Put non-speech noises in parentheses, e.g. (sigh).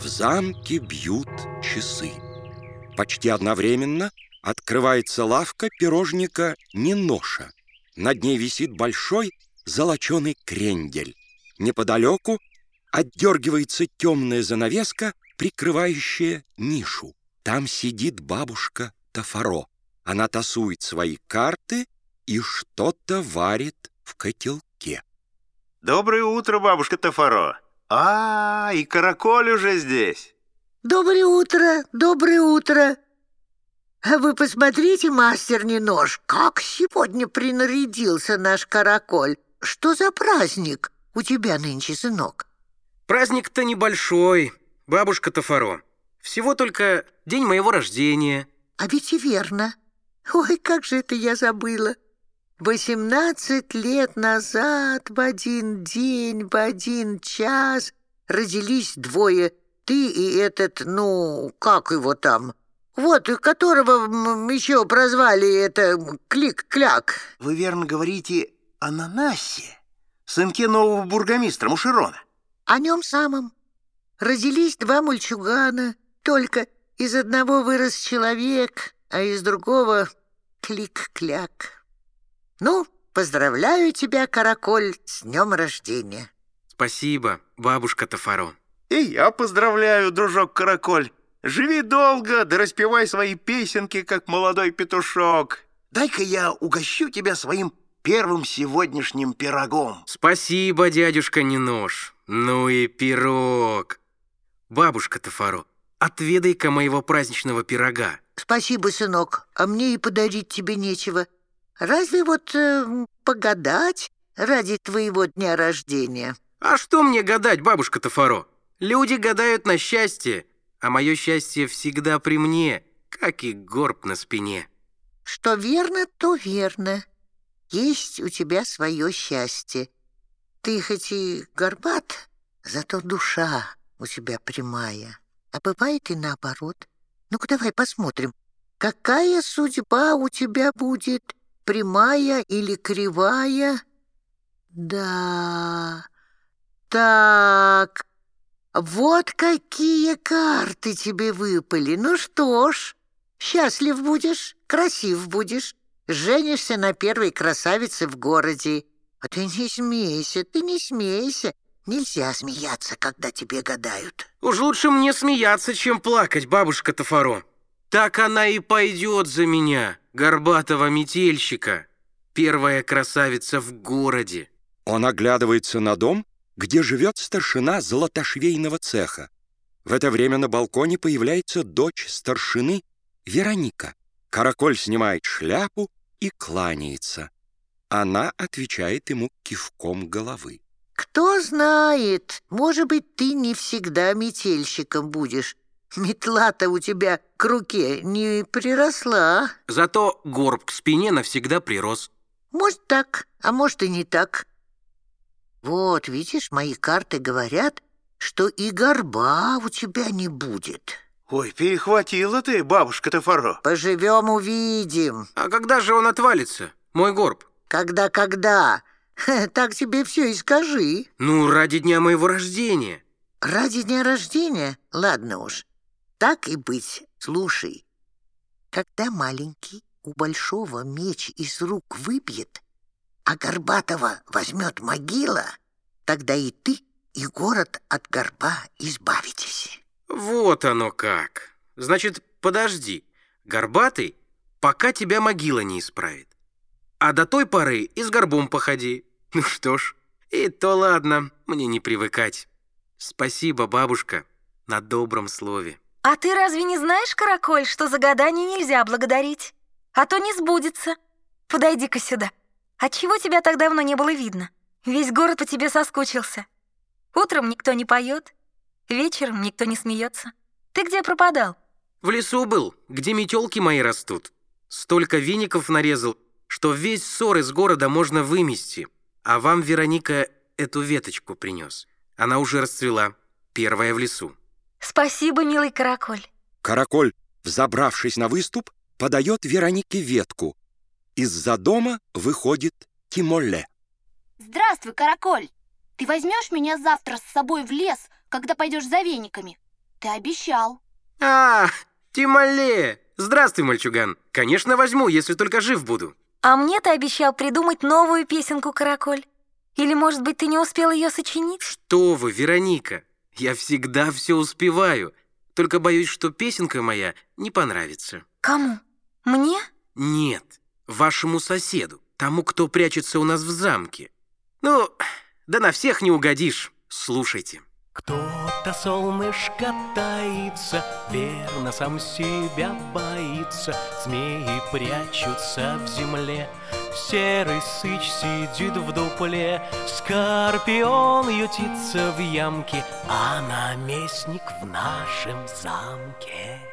В замке бьют часы. Почти одновременно открывается лавка пирожника Ниноша. Над ней висит большой золоченый крендель. Неподалеку отдергивается темная занавеска, прикрывающая нишу. Там сидит бабушка Тафаро. Она тасует свои карты и что-то варит в котелке. Доброе утро, бабушка Тафаро. А, и караколь уже здесь. Доброе утро, доброе утро. А вы посмотрите, мастер Нож, как сегодня принарядился наш караколь. Что за праздник у тебя нынче, сынок? Праздник-то небольшой, бабушка Тафаро. Всего только день моего рождения. А ведь и верно. Ой, как же это я забыла. Восемнадцать лет назад в один день, в один час родились двое. Ты и этот, ну, как его там? Вот, которого еще прозвали это Клик-Кляк. Вы верно говорите Ананасе, сынке нового бургомистра Мушерона. О нем самом. Родились два мальчугана, только из одного вырос человек, а из другого клик-кляк. Ну, поздравляю тебя, Караколь, с днем рождения. Спасибо, бабушка Тафаро. И я поздравляю, дружок Караколь. Живи долго, да распевай свои песенки, как молодой петушок. Дай-ка я угощу тебя своим первым сегодняшним пирогом. Спасибо, дядюшка Нинож. Ну и пирог. Бабушка Тафаро, отведай-ка моего праздничного пирога. Спасибо, сынок, а мне и подарить тебе нечего. Разве вот э, погадать ради твоего дня рождения? А что мне гадать, бабушка Тафаро? Люди гадают на счастье, а мое счастье всегда при мне, как и горб на спине. Что верно, то верно. Есть у тебя свое счастье. Ты хоть и горбат, зато душа у тебя прямая. А бывает и наоборот. Ну-ка давай посмотрим, какая судьба у тебя будет, прямая или кривая? Да, так, вот какие карты тебе выпали. Ну что ж, счастлив будешь, красив будешь, женишься на первой красавице в городе. А ты не смейся, ты не смейся. Нельзя смеяться, когда тебе гадают. Уж лучше мне смеяться, чем плакать, бабушка Тафаро. Так она и пойдет за меня, горбатого метельщика. Первая красавица в городе. Он оглядывается на дом, где живет старшина золотошвейного цеха. В это время на балконе появляется дочь старшины Вероника. Караколь снимает шляпу и кланяется. Она отвечает ему кивком головы. «Кто знает, может быть, ты не всегда метельщиком будешь. Метла-то у тебя к руке не приросла». Зато горб к спине навсегда прирос. «Может, так, а может и не так. Вот, видишь, мои карты говорят, что и горба у тебя не будет. Ой, перехватила ты, бабушка Тафаро. Поживем, увидим. А когда же он отвалится, мой горб? Когда-когда? Так тебе все и скажи. Ну, ради дня моего рождения. Ради дня рождения? Ладно уж. Так и быть. Слушай, когда маленький у большого меч из рук выбьет, а Горбатого возьмет могила, тогда и ты, и город от горба избавитесь. Вот оно как. Значит, подожди. Горбатый, пока тебя могила не исправит. А до той поры и с горбом походи. (laughs) Ну что ж, и то ладно, мне не привыкать. Спасибо, бабушка, на добром слове. А ты разве не знаешь, Караколь, что за гадание нельзя благодарить? А то не сбудется. Подойди-ка сюда. Отчего тебя так давно не было видно? Весь город по тебе соскучился. Утром никто не поет, вечером никто не смеется. Ты где пропадал? В лесу был, где метелки мои растут. Столько веников нарезал, что весь ссор из города можно вымести. А вам, Вероника, эту веточку принес. Она уже расцвела, первая в лесу. Спасибо, милый Караколь. Караколь, взобравшись на выступ, подает Веронике ветку, из-за дома выходит Тимоле. Здравствуй, Караколь. Ты возьмешь меня завтра с собой в лес, когда пойдешь за вениками? Ты обещал. А, Тимале! Здравствуй, мальчуган. Конечно, возьму, если только жив буду. А мне ты обещал придумать новую песенку «Караколь». Или, может быть, ты не успел ее сочинить? Что вы, Вероника? Я всегда все успеваю. Только боюсь, что песенка моя не понравится. Кому? Мне? Нет, вашему соседу, тому, кто прячется у нас в замке. Ну, да на всех не угодишь. Слушайте. Кто-то солнышко таится, верно сам себя боится. Змеи прячутся в земле, серый сыч сидит в дупле, Скорпион ютится в ямке, а наместник в нашем замке.